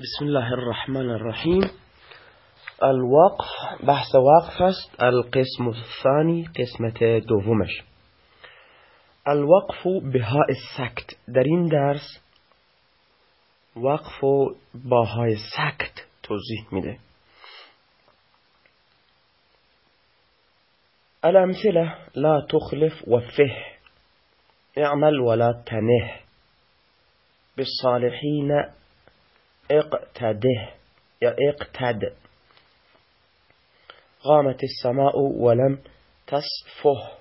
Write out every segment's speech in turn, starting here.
بسم الله الرحمن الرحیم الوقف بحث وقف القسم الثانی قسمت دومش. الوقف بهای سکت در این درس وقف و باهای سکت توضیح میده. الامثله لا تخلف وفه اعمل ولا تنه. بالصالحین اقتده یا اقتد. قامت السماء ولم تصفه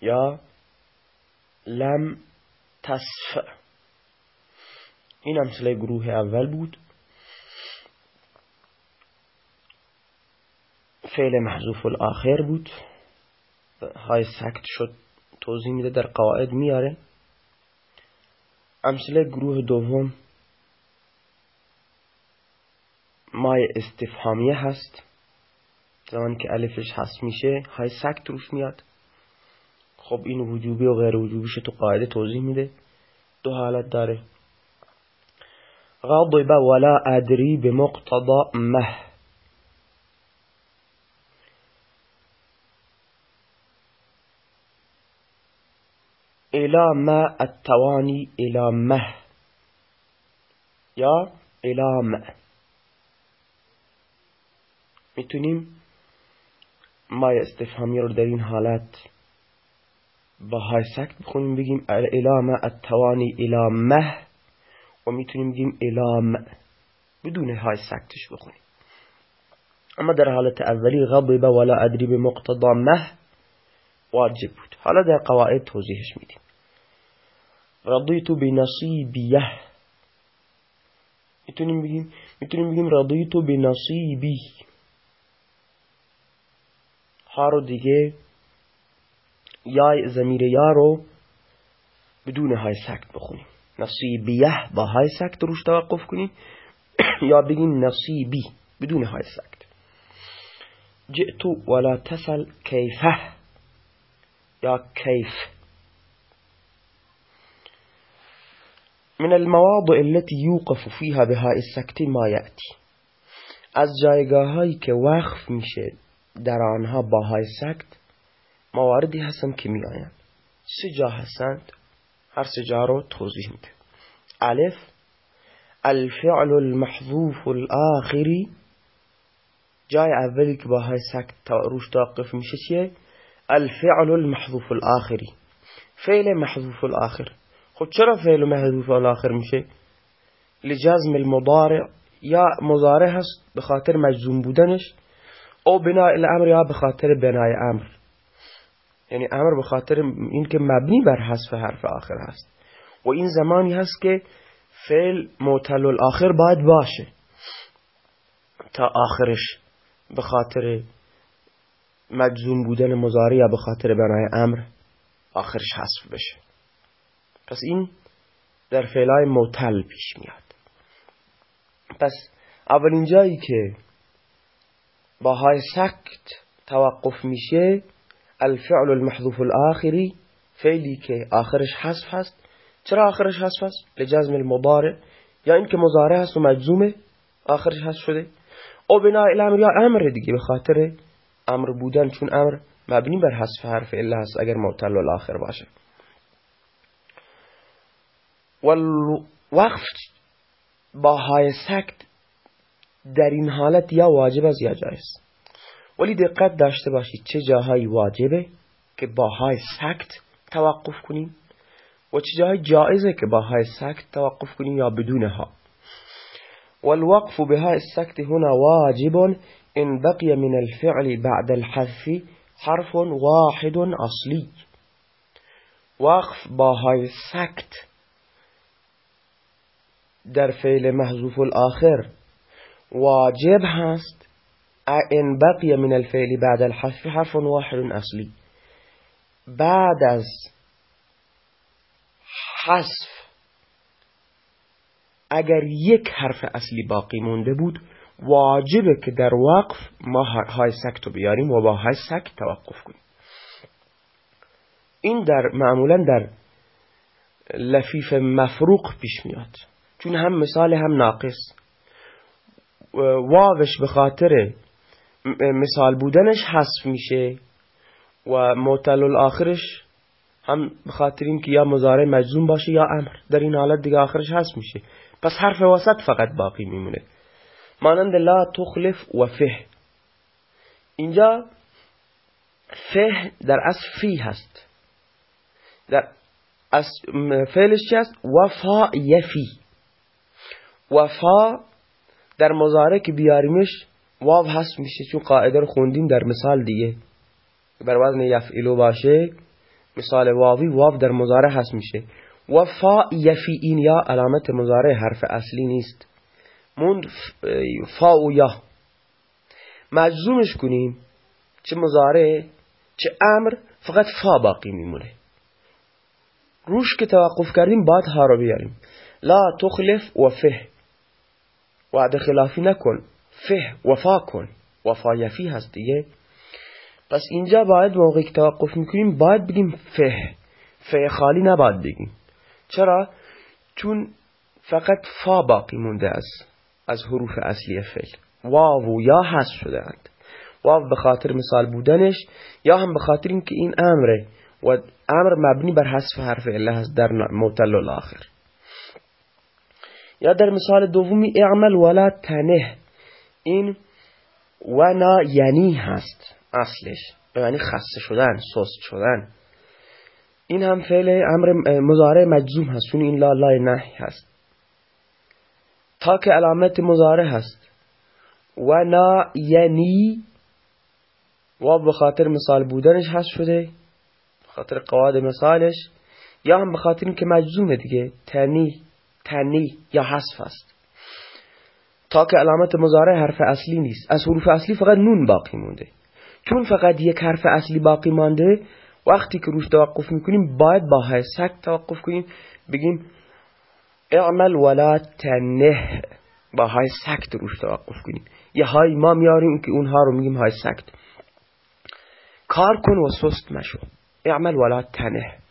یا لم تصف این امثله گروه اول بود. فعل محذوف الاخر بود. های سکت شد توضیح میده در قواعد میاره. امثله گروه دوم. مای استفهامیه هست. زمانی که الفش هست میشه های سکت روش میاد. خب این وجوبی و غیر وجوبیش تو قاعده توضیح میده. دو حالت داره. غضب ولا ادری بمقتضى مه. الى ما التوانی الى مه. یا الى مه. مای استفهامی رو در این حالت با های سکت بخونیم بگیم الام التوانی الامه و می‌تونیم بگیم الام بدون های سکتش بخونیم. اما در حالت اولی غضب ولا ادری به مه واجب بود. حالا در قواعد توضیحش میدیم. رضیت بنصیبیه. می‌تونیم بگیم می‌تونیم بگیم رضیت بنصیبی. ها رو دیگه یا زمیر یا رو بدون های سکت بخونیم. نصیبیه با های سکت روش توقف کنیم. یا بگیم نصیبی بدون های سکت. جئت ولا تسل کیفه. یا کیف. من المواضع التي يوقف فيها بهاء السكت ما يأتي از جایگاه هایی که وقف میشه در آنها باهای سکت مواردی هستند که می آیند سه جا هستند. هر سه جا رو توضیح میده. الف الفعل المحذوف الاخری جای اولی که باهای سکت روش توقف میشه چیه؟ الفعل المحذوف الاخری فعل محذوف الاخر خب چرا فعل محذوف الاخر میشه؟ لجزم المضارع. یا مضارع هست به خاطر مجزوم بودنش. او بنای الامر یا به خاطر بنای امر. یعنی امر به خاطر اینکه مبنی بر حذف حرف آخر هست. و این زمانی هست که فعل معتل الاخر باید باشه. تا آخرش به خاطر مجزوم بودن مضارع یا به خاطر بنای امر آخرش حذف بشه. پس این در فعلای معتل پیش میاد. پس اولین جایی که با های سکت توقف میشه. الفعل المحذوف الاخری فعلی که آخرش حذف هست. چرا آخرش حذف هست؟ لجزم المضارع. یا اینکه مضارع هست و مجزومه آخرش حذف شده. او بنا الامر یا امر دیگه به خاطر امر بودن چون امر مبنی بر حذف حرف الا هست اگر معتل الاخر باشه. والوقف با های سکت در این حالت یا واجب است یا جایز. ولی دقت داشته باشید چه جاهایی واجبه که با های سکت توقف کنیم و چه جاهای جایزه که با های سکت توقف کنیم یا بدون ها. والوقف بها السكت هنا واجب إن بقي من الفعل بعد الحذف حرف واحد أصلي وقف با های سکت در فعل محذوف الآخر واجب هست. ان بقي من الفعل بعد الحذف حرف واحد اصلی. بعد از حذف اگر یک حرف اصلی باقی مونده بود واجبه که در وقف ما های سکت رو بیاریم و با های سکت توقف کنیم. این در معمولا در لفیف مفروق پیش میاد. چون هم مثال هم ناقص. واوش به خاطر مثال بودنش حذف میشه و معتل الاخرش هم به خاطر اینکه یا مزارع مجزوم باشه یا امر. در این حالت دیگه آخرش حذف میشه. پس حرف وسط فقط باقی میمونه. مانند لا تخلف و فه. اینجا فه در اصل فی هست. در از فعلش چی هست؟ وفا یفی. وفا در مزاره که بیاریمش واو هست میشه چون قاعده رو خوندیم در مثال دیگه. بر وزن یفعلو باشه مثال واوی واو در مزاره هست میشه. وفا یفی این یا علامت مزاره حرف اصلی نیست. موند فا و یا. مجزومش کنیم. چه مزاره چه امر فقط فا باقی میمونه. روش که توقف کردیم بعد ها رو بیاریم. لا تخلف و فه. وعد خلافی نکن. فه وفا کن. وفا یفی هست دیگه. پس اینجا باید موقعی که توقف می‌کنیم باید بگیم فه. فه خالی نباید بگیم. چرا؟ چون فقط فا باقی مونده است از حروف اصلی فعل. واو و یا حذف شده اند. واو به خاطر مثال بودنش یا هم به خاطر اینکه این امره. و امر مبنی بر حذف حرف اله هست در معتل الاخر. یا در مثال دومی اعمل ولا تنه. این ونا یعنی هست اصلش. یعنی خسته شدن سست شدن. این هم فعل امر مزارع مجزوم هست. چون این لا لا نهی هست. تا که علامت مزارع هست. و نا یعنی و به خاطر مثال بودنش هست شده. خاطر قواعد مثالش. یا هم به خاطر اینکه مجزومه دیگه. تنی. تنی یا حذف است. تا که علامت مزارع حرف اصلی نیست. از حروف اصلی فقط نون باقی مونده. چون فقط یک حرف اصلی باقی مانده وقتی که روش توقف می‌کنیم باید با های سک توقف کنیم. بگیم اعمل ولا تنه. با های سکت روش توقف کنیم. یه های ما میاریم که اونها رو میگیم های سکت کار کن و سست مشو. اعمل ولا تنه.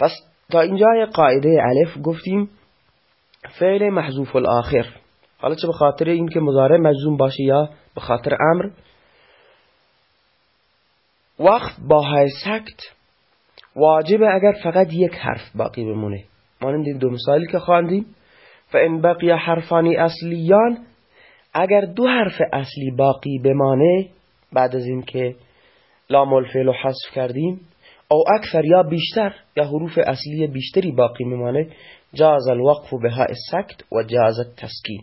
پس تا اینجا قاعده الف گفتیم فعل محذوف الاخر. حالا چه به خاطر اینکه مضارع مجزوم باشه یا به خاطر امر. وقت با های سکت واجبه اگر فقط یک حرف باقی بمونه. مانند این دو مثالی که خواندیم. فان بقی حرفانی اصلیان اگر دو حرف اصلی باقی بمانه بعد از اینکه لام الفعل رو حذف کردیم او اکثر یا بیشتر یا حروف اصلی بیشتری باقی میمانه. جاز الوقف به های سکت و جاز تسکین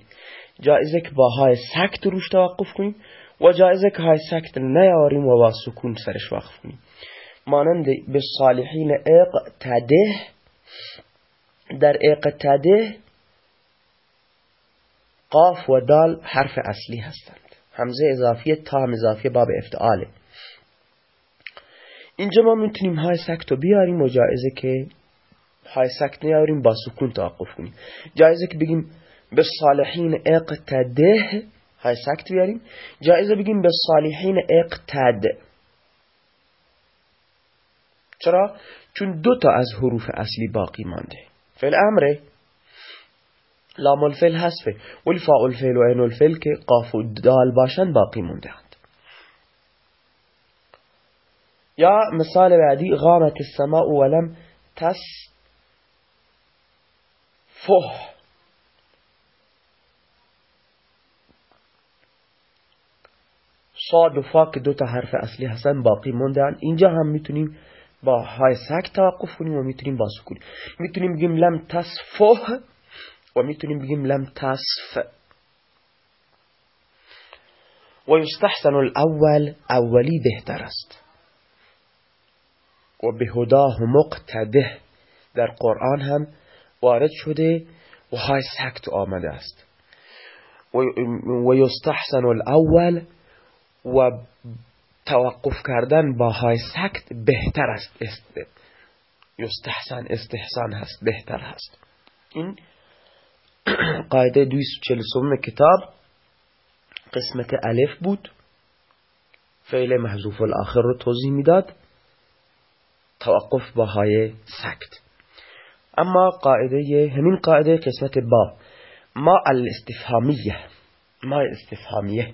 جایزه که با های سکت روش توقف کنیم و جایزه که های سکت نیاریم و با سکون سرش وقف کنیم. مانند به صالحین اقتده در اقتده قاف و دال حرف اصلی هستند. همزه اضافیه تا هم اضافیه باب افتعاله. اینجا ما می‌تونیم های سکت رو بیاریم و جایزه که های سکت نیاریم با سکون توقف کنیم. جایزه که بگیم به صالحین اقتده های سکت بیاریم. جایزه بگیم به صالحین اقتد. چرا؟ چون دو تا از حروف اصلی باقی مانده. فعل امره. لام الفعل حذفه. ولی فاء الفعل و عین الفعل که قاف و دال باشن باقی مونده. یا مثال بعدی غامت السماء ولم تس فه صاد و فا که دو تا حرف اصلی هستن باقی موندن. اینجا هم می‌تونیم با های سک توقف کنیم و می‌تونیم با سکون می‌تونیم بگیم لم تصفه و می‌تونیم بگیم لم تصف و یستحسن الاول اولی بهتر است. و به هداه مقتده در قرآن هم وارد شده و های سکت آمده است. و یستحسن الاول و توقف کردن با های سکت بهتر است. یستحسن استحسان هست بهتر هست. این قاعده 243 کتاب قسمت الف بود. فعل محذوف الاخر رو توضیح می‌داد. توقف با های سکت. اما قاعده همین قاعده قسمت با ما الاستفهامیه. ما استفهامیه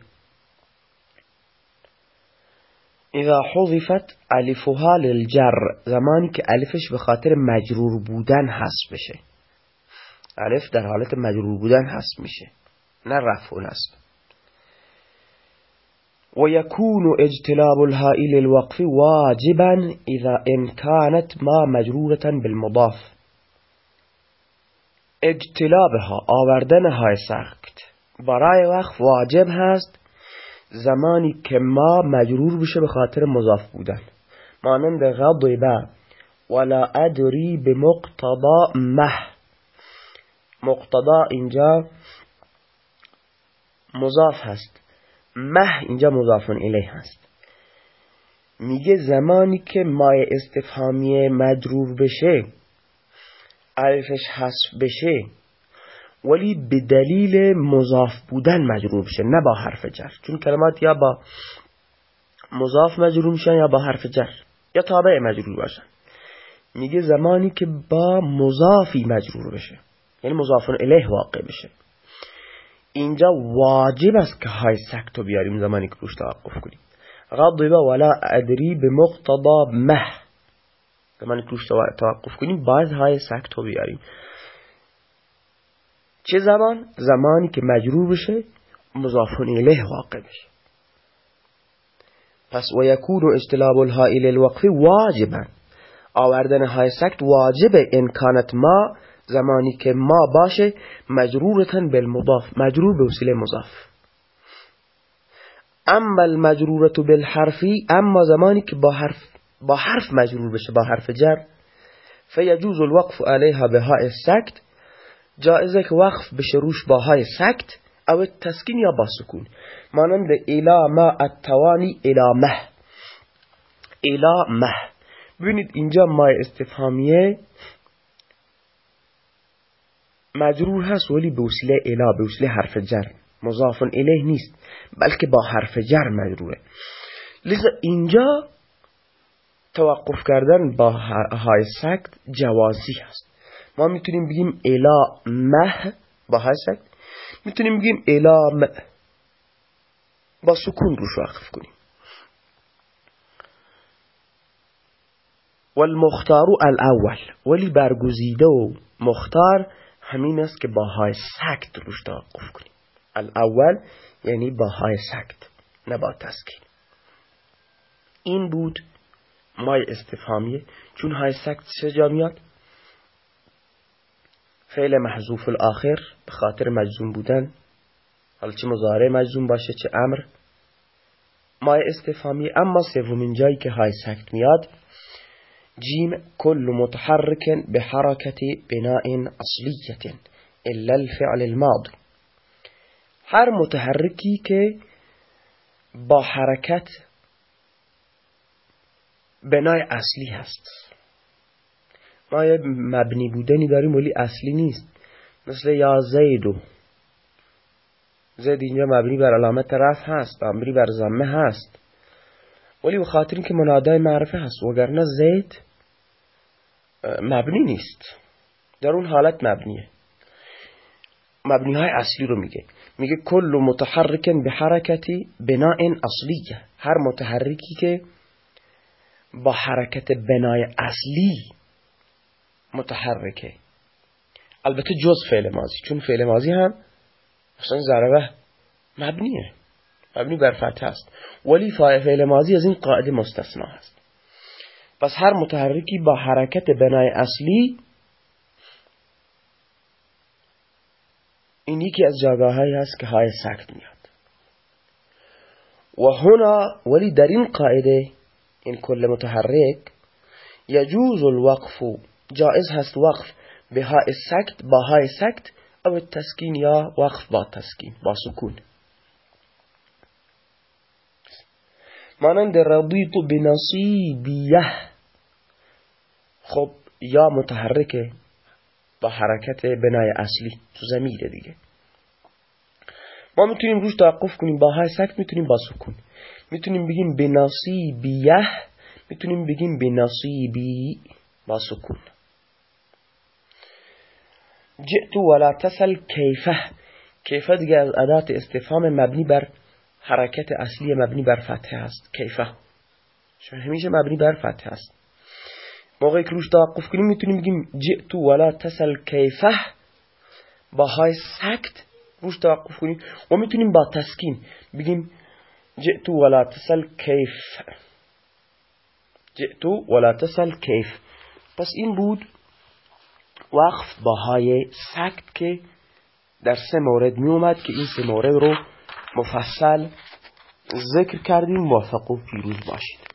اذا حذفت الفها للجر زمانی که الفش به خاطر مجرور بودن حذف بشه. الف در حالت مجرور بودن حذف میشه. نه رفع و نصب. ويكون اجتلاب الهاء للوقف واجبا إذا إن كانت ما مجرورة بالمضاف. اجتلابها آوردن های سخت. برای وقف واجب هست زمانی که ما مجرور بشه به خاطر مضاف بودن. مانند غضب ولا ادری بمقتضا مه. مقتضا اینجا مضاف هست. مه اینجا مضافن الیه هست. میگه زمانی که مای استفهامی مجرور بشه الفش حذف بشه ولی به دلیل مضاف بودن مجرور بشه نه با حرف جر. چون کلمات یا با مضاف مجرور میشن یا با حرف جر. یا تابع مجرور باشن. میگه زمانی که با مضافی مجرور بشه. یعنی مضافن الیه واقع بشه. اینجا واجب است که های سکتو بیاریم زمانی که روش توقف کنیم. غضب ولا ادری به مقتضا مه. زمانی که روش توقف کنیم باید های سکتو بیاریم. چه زمان؟ زمانی که مجرور بشه مضافون الیه واقع بشه. پس و یکون اجتلاب الوقف واجبا. آوردن هاء سکت واجبه ان کانت ما زمانی که ما باشه مجرورة بالمضاف مجرور به وسیله مضاف. اما المجرورة بالحرف اما زمانی که با حرف با حرف مجرور بشه با حرف جر فیجوز الوقف علیها بهاء السکت جائزه که وقف بشه روش با هاء سکت او تسکین یا با سکون. مانند الا ما التوانی الا مه. الا مه. ببینید اینجا ما استفهامیه. مجرور هست ولی به وسیله الا به وسیله حرف جر. مضاف الیه نیست بلکه با حرف جر مجروره لذا اینجا توقف کردن با های سکت جوازی هست. ما می‌تونیم بگیم الا مه با های سکت. می‌تونیم بگیم الا م با سکون روش وقف کنیم. والمختار الاول. ولی برگزیده و مختار همین است که با های سکت روش توقف کنیم. الاول یعنی با های سکت نه با تسکین. این بود مای استفهامیه چون های سکت چه جا میاد؟ فعل محذوف الاخر به خاطر مجزوم بودن. حالا چه مزاره مجزوم باشه چه امر. مای استفهامی اما سومین جایی که های سکت میاد جيم كل متحرك بحركة بناء أصلية إلا الفعل الماضي. هر متحرکی که با حرکت بنای اصلی هست. ما یه مبنی بودنی داریم ولی اصلی نیست. مثل یا زیدو زید اینجا مبنی بر علامت رفع هست مبنی بر زمه هست. ولی به خاطر اینکه منادای معرفه هست وگرنه زید مبنی نیست. در اون حالت مبنیه. مبنی های اصلی رو میگه. میگه کل متحرک به حرکتی بناء اصلیه. هر متحرکی که با حرکت بنای اصلی متحرکه. البته جز فعل ماضی. چون فعل ماضی هم مثلا ضربه مبنیه. مبنی بر فتح است. ولی فعل ماضی از این قاعده مستثنا هست پس هر متحرکی با حرکت بنای اصلی این یکی از جاگاهایی هست که های سکت میاد. و هنا ولی در این قاعده این کل متحرک یجوز الوقف جائز هست وقف به های سکت با های سکت او تسکین یا وقف با تسکین با سکون. مانند رضیت بنصیبیه. خب یا متحرکه با حرکت بنای اصلی تو زمیره دیگه. ما می‌تونیم روش توقف کنیم با های سکت می‌تونیم با سکون می‌تونیم بگیم بنصیبیه می‌تونیم بگیم بنصیبی با سکون جئت ولا تسل کیفه. کیفه دیگه از ادات استفهام مبنی بر حرکت اصلی مبنی بر فتحه است. کیفه چون همیشه مبنی بر فتحه است. موقعی که روش توقف کنیم می‌تونیم بگیم جئت ولا تسل کیفه با های سکت روش توقف کنیم و می‌تونیم با تسکین بگیم جئت ولا تسل کیف. جئت ولا تسل کیف. پس این بود وقف با های سکت که در سه مورد می اومد که این سه مورد رو مفصل ذکر کردیم موفق و پیروز باشید.